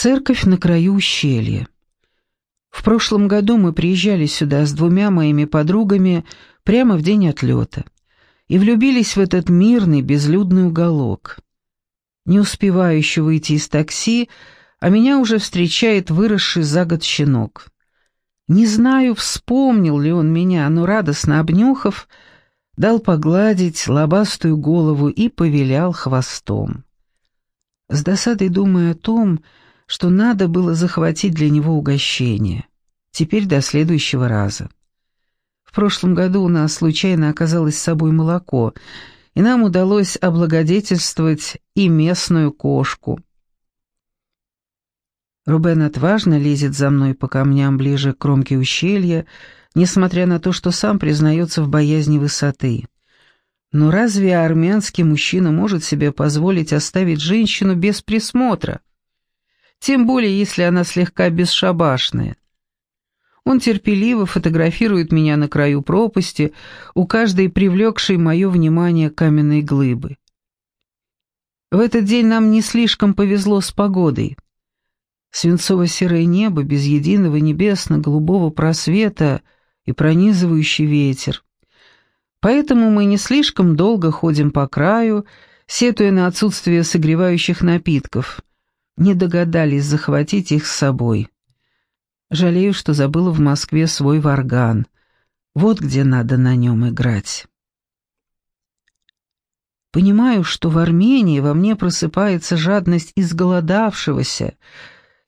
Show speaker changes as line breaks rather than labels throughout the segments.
Церковь на краю ущелья. В прошлом году мы приезжали сюда с двумя моими подругами прямо в день отлета и влюбились в этот мирный безлюдный уголок. Не успеваю еще выйти из такси, а меня уже встречает выросший за год щенок. Не знаю, вспомнил ли он меня, но радостно обнюхав, дал погладить лобастую голову и повилял хвостом. С досадой думая о том, что надо было захватить для него угощение. Теперь до следующего раза. В прошлом году у нас случайно оказалось с собой молоко, и нам удалось облагодетельствовать и местную кошку. Рубен отважно лезет за мной по камням ближе к кромке ущелья, несмотря на то, что сам признается в боязни высоты. Но разве армянский мужчина может себе позволить оставить женщину без присмотра? Тем более если она слегка бесшабашная. Он терпеливо фотографирует меня на краю пропасти, у каждой привлекшей мое внимание каменной глыбы. В этот день нам не слишком повезло с погодой. Свинцово-серое небо без единого небесно-голубого просвета и пронизывающий ветер. Поэтому мы не слишком долго ходим по краю, сетуя на отсутствие согревающих напитков, не догадались захватить их с собой. Жалею, что забыла в Москве свой варган. Вот где надо на нем играть. Понимаю, что в Армении во мне просыпается жадность изголодавшегося,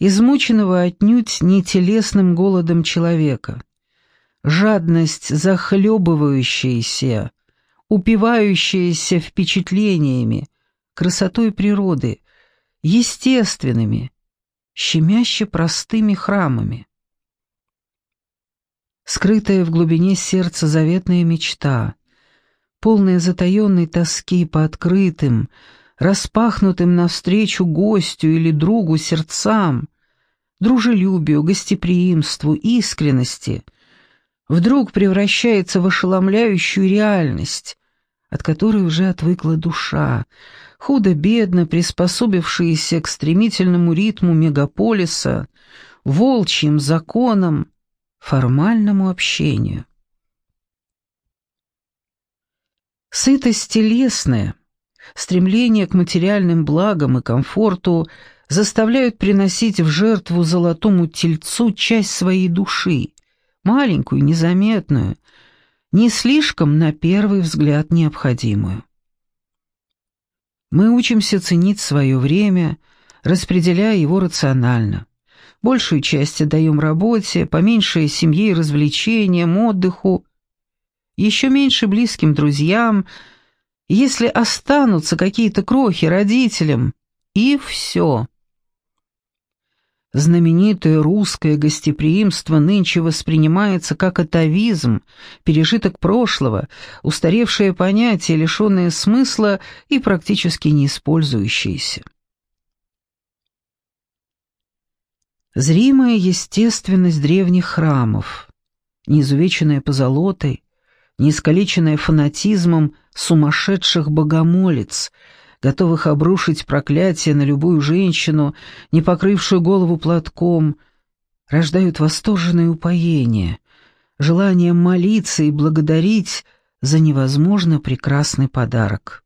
измученного отнюдь не телесным голодом человека. Жадность захлебывающаяся, упивающаяся впечатлениями, красотой природы, естественными, щемяще простыми храмами. Скрытая в глубине сердца заветная мечта, полная затаенной тоски по открытым, распахнутым навстречу гостю или другу сердцам, дружелюбию, гостеприимству, искренности, вдруг превращается в ошеломляющую реальность, от которой уже отвыкла душа, худо-бедно приспособившиеся к стремительному ритму мегаполиса, волчьим законам, формальному общению. Сытость телесная, стремление к материальным благам и комфорту заставляют приносить в жертву золотому тельцу часть своей души, маленькую, незаметную, не слишком, на первый взгляд, необходимую. Мы учимся ценить свое время, распределяя его рационально. Большую часть отдаем работе, поменьше семье и развлечениям, отдыху, еще меньше близким друзьям, если останутся какие-то крохи родителям, и все. Знаменитое русское гостеприимство нынче воспринимается как атовизм, пережиток прошлого, устаревшее понятие, лишенное смысла и практически не использующееся. Зримая естественность древних храмов, неизувеченная позолотой, неискалеченная фанатизмом сумасшедших богомолец — готовых обрушить проклятие на любую женщину, не покрывшую голову платком, рождают восторженное упоение, желание молиться и благодарить за невозможно прекрасный подарок.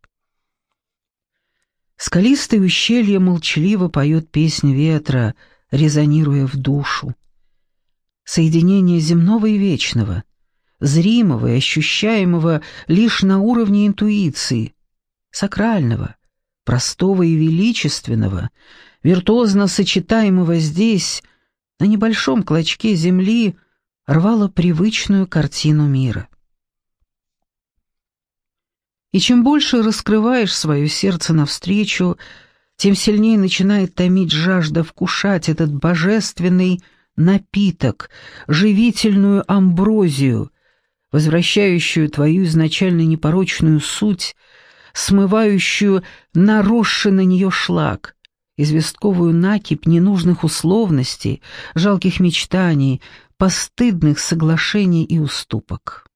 Скалистое ущелье молчаливо поет песнь ветра, резонируя в душу. Соединение земного и вечного, зримого и ощущаемого лишь на уровне интуиции, сакрального, простого и величественного, виртуозно сочетаемого здесь, на небольшом клочке земли, рвало привычную картину мира. И чем больше раскрываешь свое сердце навстречу, тем сильнее начинает томить жажда вкушать этот божественный напиток, живительную амброзию, возвращающую твою изначально непорочную суть — смывающую наросший на нее шлак, известковую накипь ненужных условностей, жалких мечтаний, постыдных соглашений и уступок.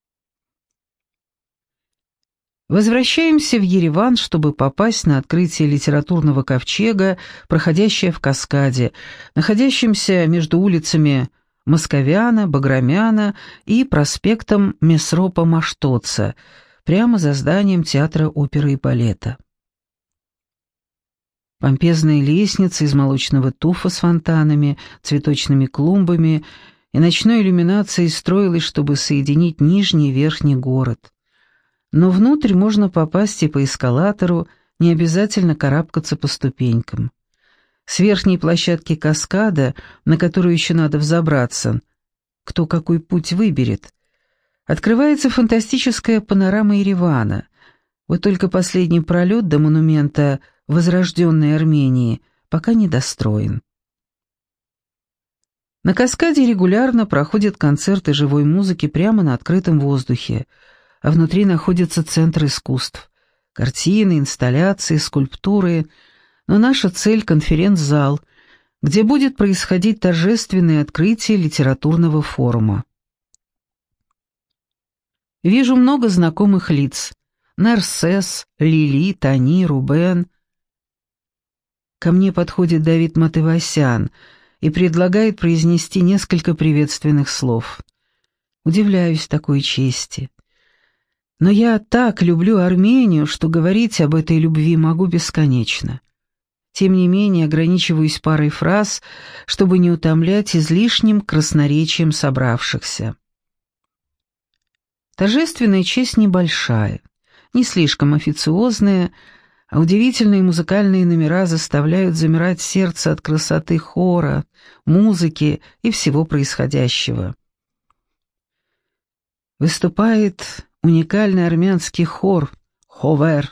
Возвращаемся в Ереван, чтобы попасть на открытие литературного ковчега, проходящее в Каскаде, находящемся между улицами Московяна, Баграмяна и проспектом Месропа Маштоца, прямо за зданием театра оперы и балета. Помпезные лестницы из молочного туфа с фонтанами, цветочными клумбами и ночной иллюминацией строилась, чтобы соединить нижний и верхний город но внутрь можно попасть и по эскалатору, не обязательно карабкаться по ступенькам. С верхней площадки каскада, на которую еще надо взобраться, кто какой путь выберет, открывается фантастическая панорама Еревана. Вот только последний пролет до монумента возрожденной Армении пока не достроен. На каскаде регулярно проходят концерты живой музыки прямо на открытом воздухе – а внутри находится центр искусств. Картины, инсталляции, скульптуры. Но наша цель — конференц-зал, где будет происходить торжественное открытие литературного форума. Вижу много знакомых лиц. Нарсес, Лили, Тани, Рубен. Ко мне подходит Давид Матывасян и предлагает произнести несколько приветственных слов. Удивляюсь такой чести. Но я так люблю Армению, что говорить об этой любви могу бесконечно. Тем не менее, ограничиваюсь парой фраз, чтобы не утомлять излишним красноречием собравшихся. Торжественная честь небольшая, не слишком официозная, а удивительные музыкальные номера заставляют замирать сердце от красоты хора, музыки и всего происходящего. Выступает уникальный армянский хор «Ховер»,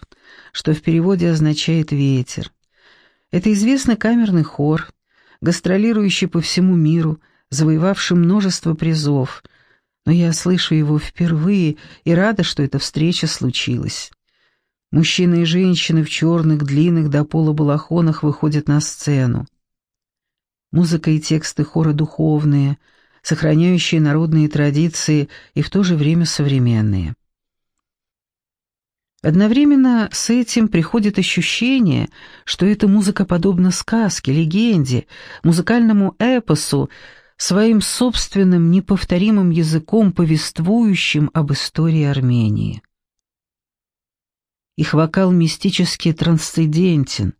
что в переводе означает «ветер». Это известный камерный хор, гастролирующий по всему миру, завоевавший множество призов, но я слышу его впервые и рада, что эта встреча случилась. Мужчины и женщины в черных, длинных до пола балахонах выходят на сцену. Музыка и тексты хора духовные, сохраняющие народные традиции и в то же время современные. Одновременно с этим приходит ощущение, что эта музыка подобна сказке, легенде, музыкальному эпосу, своим собственным неповторимым языком, повествующим об истории Армении. Их вокал мистически трансцендентен,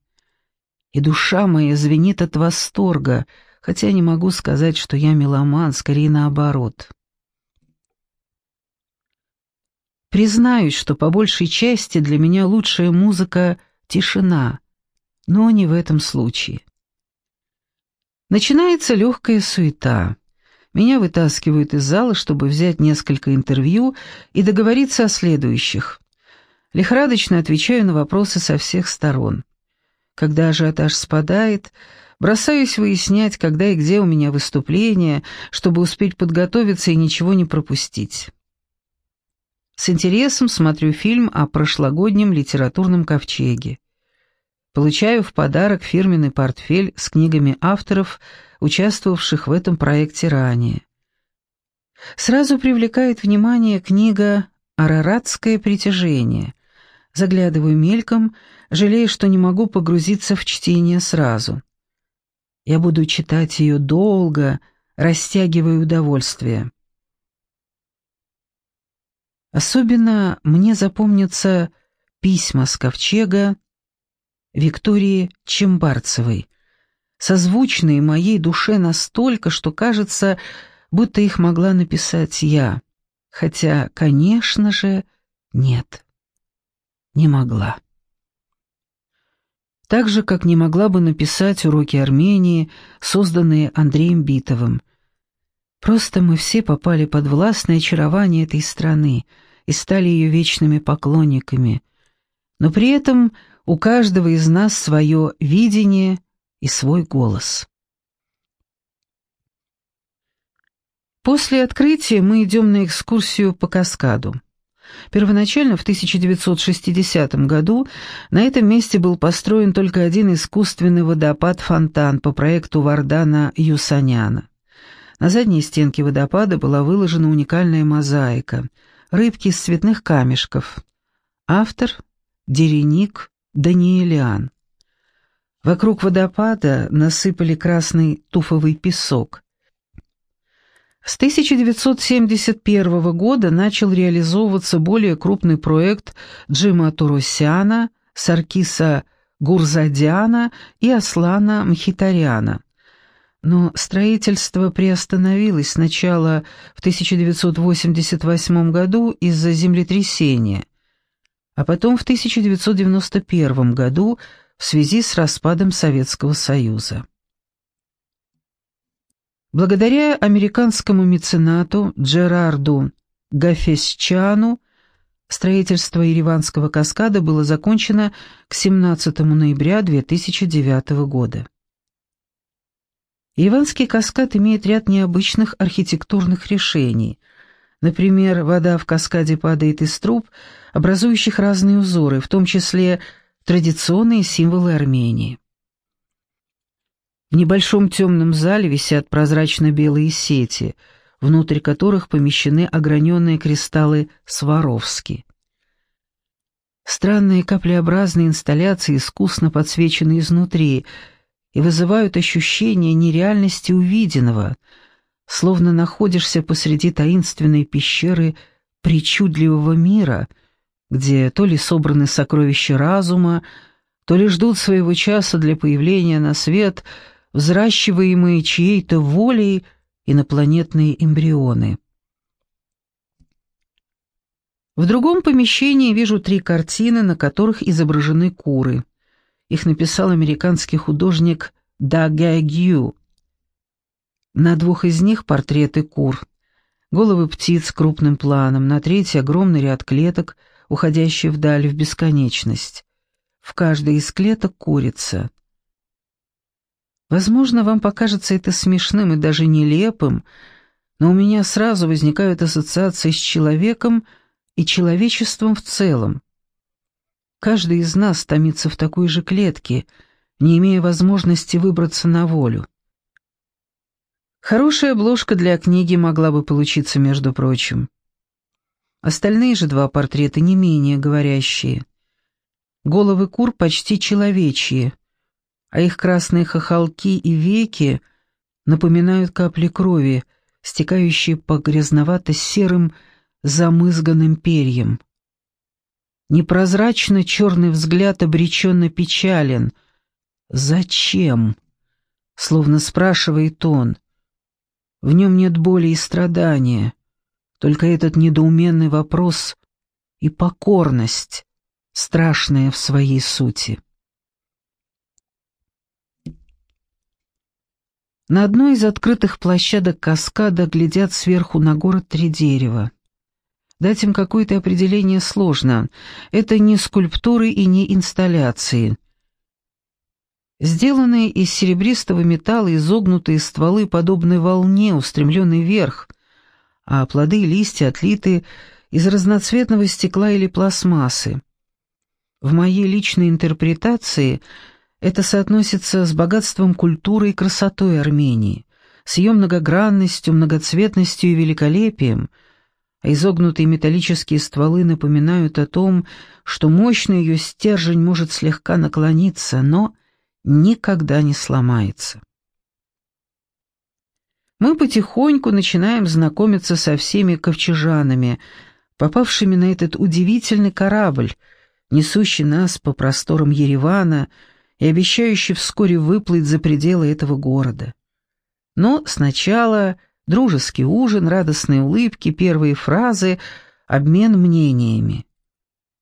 и душа моя звенит от восторга, хотя не могу сказать, что я меломан, скорее наоборот. Признаюсь, что по большей части для меня лучшая музыка — тишина, но не в этом случае. Начинается легкая суета. Меня вытаскивают из зала, чтобы взять несколько интервью и договориться о следующих. Лихорадочно отвечаю на вопросы со всех сторон. Когда ажиотаж спадает, бросаюсь выяснять, когда и где у меня выступление, чтобы успеть подготовиться и ничего не пропустить. С интересом смотрю фильм о прошлогоднем литературном ковчеге. Получаю в подарок фирменный портфель с книгами авторов, участвовавших в этом проекте ранее. Сразу привлекает внимание книга «Араратское притяжение». Заглядываю мельком, жалея, что не могу погрузиться в чтение сразу. Я буду читать ее долго, растягивая удовольствие. Особенно мне запомнятся письма с ковчега Виктории Чембарцевой, созвучные моей душе настолько, что кажется, будто их могла написать я, хотя, конечно же, нет, не могла. Так же, как не могла бы написать уроки Армении, созданные Андреем Битовым. Просто мы все попали под властное очарование этой страны — и стали ее вечными поклонниками, но при этом у каждого из нас свое видение и свой голос. После открытия мы идем на экскурсию по каскаду. Первоначально в 1960 году на этом месте был построен только один искусственный водопад-фонтан по проекту Вардана Юсаняна. На задней стенке водопада была выложена уникальная мозаика — рыбки из цветных камешков. Автор – Дереник Даниэлиан. Вокруг водопада насыпали красный туфовый песок. С 1971 года начал реализовываться более крупный проект Джима Туросяна, Саркиса Гурзадяна и Аслана Мхитаряна. Но строительство приостановилось сначала в 1988 году из-за землетрясения, а потом в 1991 году в связи с распадом Советского Союза. Благодаря американскому меценату Джерарду Гафесчану строительство Ереванского каскада было закончено к 17 ноября 2009 года. Ереванский каскад имеет ряд необычных архитектурных решений. Например, вода в каскаде падает из труб, образующих разные узоры, в том числе традиционные символы Армении. В небольшом темном зале висят прозрачно-белые сети, внутрь которых помещены ограненные кристаллы Сваровски. Странные каплеобразные инсталляции искусно подсвечены изнутри и вызывают ощущение нереальности увиденного, словно находишься посреди таинственной пещеры причудливого мира, где то ли собраны сокровища разума, то ли ждут своего часа для появления на свет — взращиваемые чьей-то волей инопланетные эмбрионы. В другом помещении вижу три картины, на которых изображены куры. Их написал американский художник Дагягью. На двух из них портреты кур. Головы птиц крупным планом, на третьей огромный ряд клеток, уходящий вдаль в бесконечность. В каждой из клеток курица — Возможно, вам покажется это смешным и даже нелепым, но у меня сразу возникают ассоциации с человеком и человечеством в целом. Каждый из нас томится в такой же клетке, не имея возможности выбраться на волю. Хорошая обложка для книги могла бы получиться, между прочим. Остальные же два портрета не менее говорящие. Головы кур почти человечьи, а их красные хохолки и веки напоминают капли крови, стекающие по грязновато-серым замызганным перьям. Непрозрачно черный взгляд обреченно печален. «Зачем?» — словно спрашивает он. В нем нет боли и страдания, только этот недоуменный вопрос и покорность, страшная в своей сути. На одной из открытых площадок каскада глядят сверху на город три дерева. Дать им какое-то определение сложно. Это не скульптуры и не инсталляции. Сделанные из серебристого металла изогнутые стволы подобны волне, устремленной вверх, а плоды и листья отлиты из разноцветного стекла или пластмассы. В моей личной интерпретации – это соотносится с богатством культуры и красотой Армении, с ее многогранностью, многоцветностью и великолепием, а изогнутые металлические стволы напоминают о том, что мощный ее стержень может слегка наклониться, но никогда не сломается. Мы потихоньку начинаем знакомиться со всеми ковчежанами, попавшими на этот удивительный корабль, несущий нас по просторам Еревана, и обещающий вскоре выплыть за пределы этого города. Но сначала дружеский ужин, радостные улыбки, первые фразы, обмен мнениями.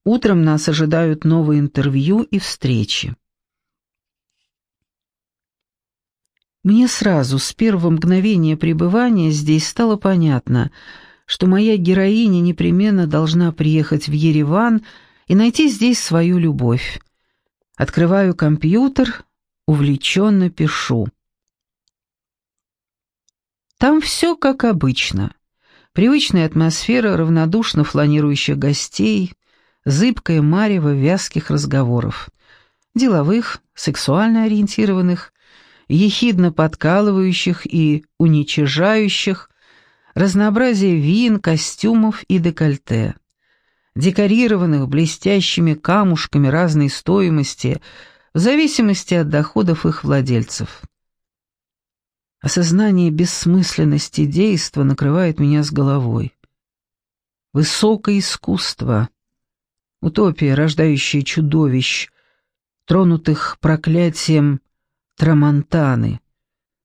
Утром нас ожидают новые интервью и встречи. Мне сразу, с первого мгновения пребывания здесь стало понятно, что моя героиня непременно должна приехать в Ереван и найти здесь свою любовь. Открываю компьютер, увлеченно пишу. Там все как обычно. Привычная атмосфера равнодушно фланирующих гостей, зыбкое марево вязких разговоров. Деловых, сексуально ориентированных, ехидно подкалывающих и уничижающих, разнообразие вин, костюмов и декольте. декорированных блестящими камушками разной стоимости в зависимости от доходов их владельцев. Осознание бессмысленности действа накрывает меня с головой. Высокое искусство, утопия, рождающая чудовищ, тронутых проклятием Трамонтаны,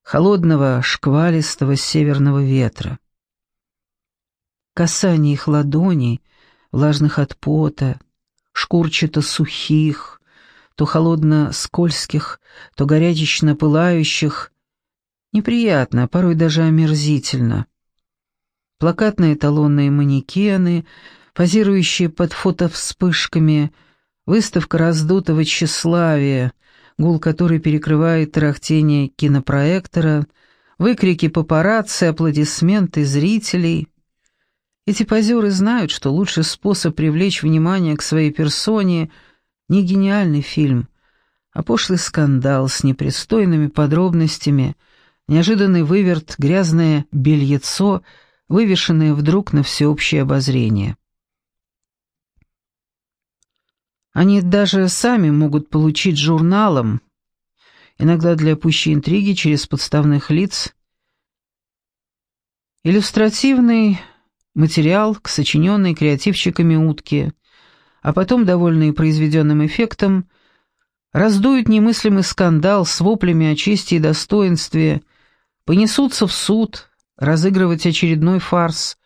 холодного шквалистого северного ветра. Касание их ладоней, влажных от пота, шкурчато-сухих, то холодно-скользких, то горячечно-пылающих, неприятно, а порой даже омерзительно. Плакатные эталонные манекены, позирующие под фотовспышками, выставка раздутого тщеславия, гул которой перекрывает тарахтение кинопроектора, выкрики папарацци, аплодисменты зрителей. Эти позеры знают, что лучший способ привлечь внимание к своей персоне — не гениальный фильм, а пошлый скандал с непристойными подробностями, неожиданный выверт, грязное бельецо, вывешенное вдруг на всеобщее обозрение. Они даже сами могут получить журналом, иногда для пущей интриги через подставных лиц, иллюстративный материал к сочиненной креативщиками утке – а потом, довольные произведенным эффектом, раздуют немыслимый скандал с воплями о чести и достоинстве, понесутся в суд, разыгрывать очередной фарс,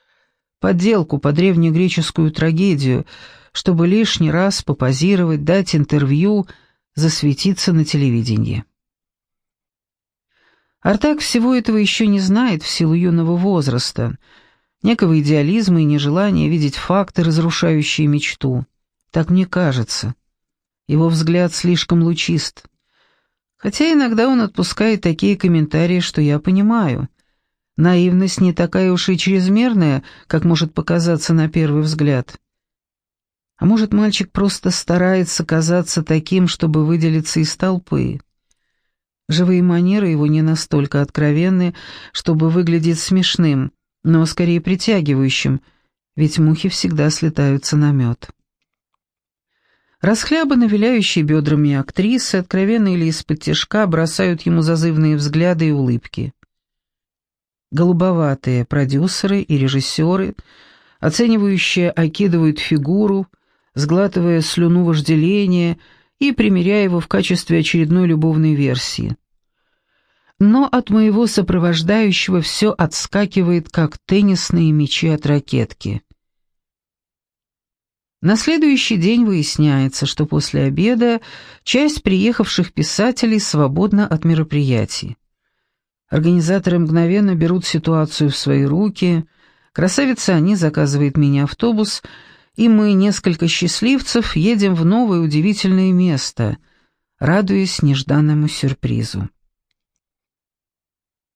подделку по древнегреческую трагедию, чтобы лишний раз попозировать, дать интервью, засветиться на телевидении. Артак всего этого еще не знает в силу юного возраста, некого идеализма и нежелания видеть факты, разрушающие мечту. Так мне кажется. Его взгляд слишком лучист. Хотя иногда он отпускает такие комментарии, что я понимаю. Наивность не такая уж и чрезмерная, как может показаться на первый взгляд. А может, мальчик просто старается казаться таким, чтобы выделиться из толпы. Живые манеры его не настолько откровенны, чтобы выглядеть смешным, но скорее притягивающим, ведь мухи всегда слетаются на мед. Расхлябанно виляющие бедрами актрисы, откровенно или из-под тяжка, бросают ему зазывные взгляды и улыбки. Голубоватые продюсеры и режиссеры, оценивающие, окидывают фигуру, сглатывая слюну вожделения и примеряя его в качестве очередной любовной версии. Но от моего сопровождающего все отскакивает, как теннисные мячи от ракетки. На следующий день выясняется, что после обеда часть приехавших писателей свободна от мероприятий. Организаторы мгновенно берут ситуацию в свои руки, красавица они заказывает мне автобус, и мы, несколько счастливцев, едем в новое удивительное место, радуясь нежданному сюрпризу.